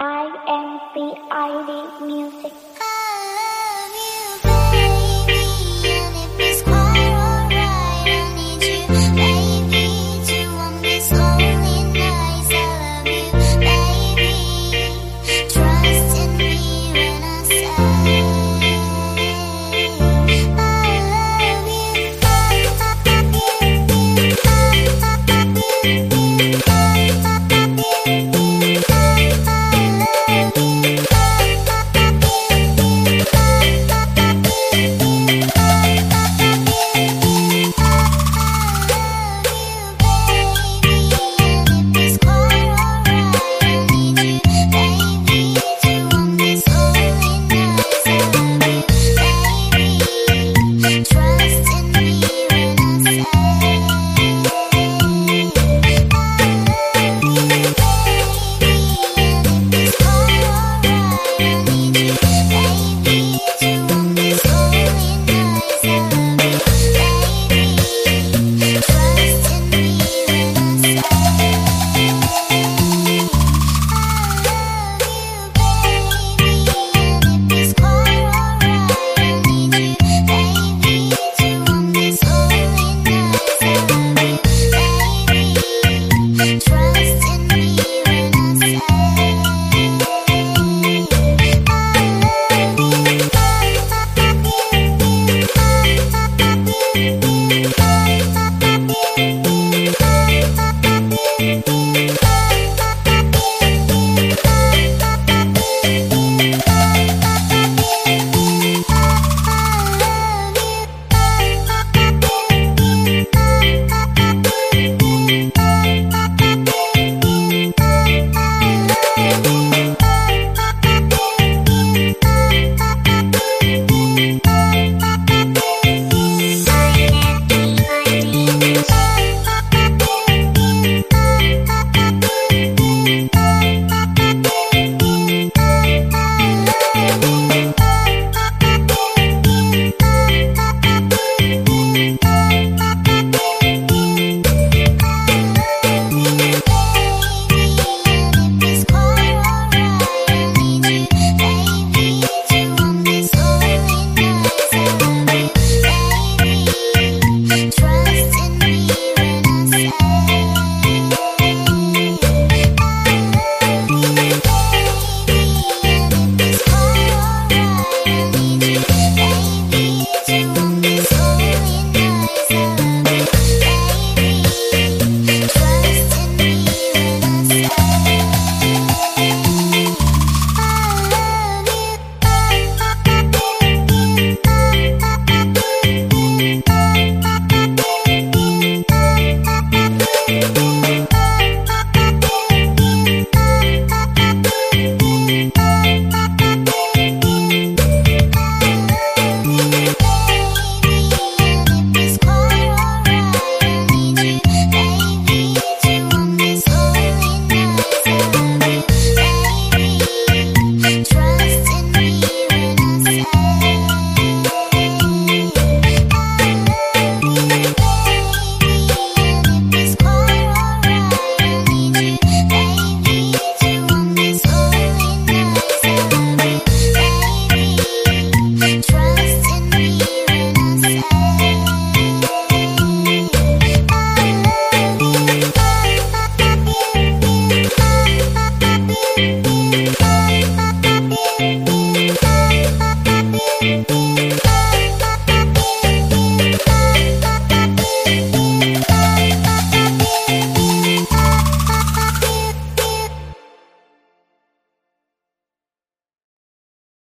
I am the Ivy music.